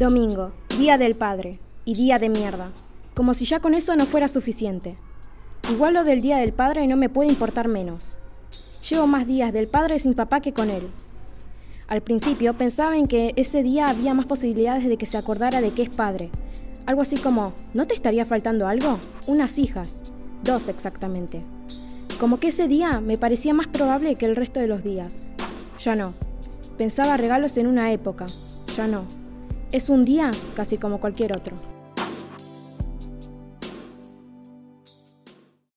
Domingo, día del padre y día de mierda. Como si ya con eso no fuera suficiente. Igual lo del día del padre no me puede importar menos. Llevo más días del padre sin papá que con él. Al principio pensaba en que ese día había más posibilidades de que se acordara de que es padre. Algo así como, ¿no te estaría faltando algo? Unas hijas. Dos exactamente. Como que ese día me parecía más probable que el resto de los días. Ya no. Pensaba regalos en una época. Ya no. Es un día casi como cualquier otro.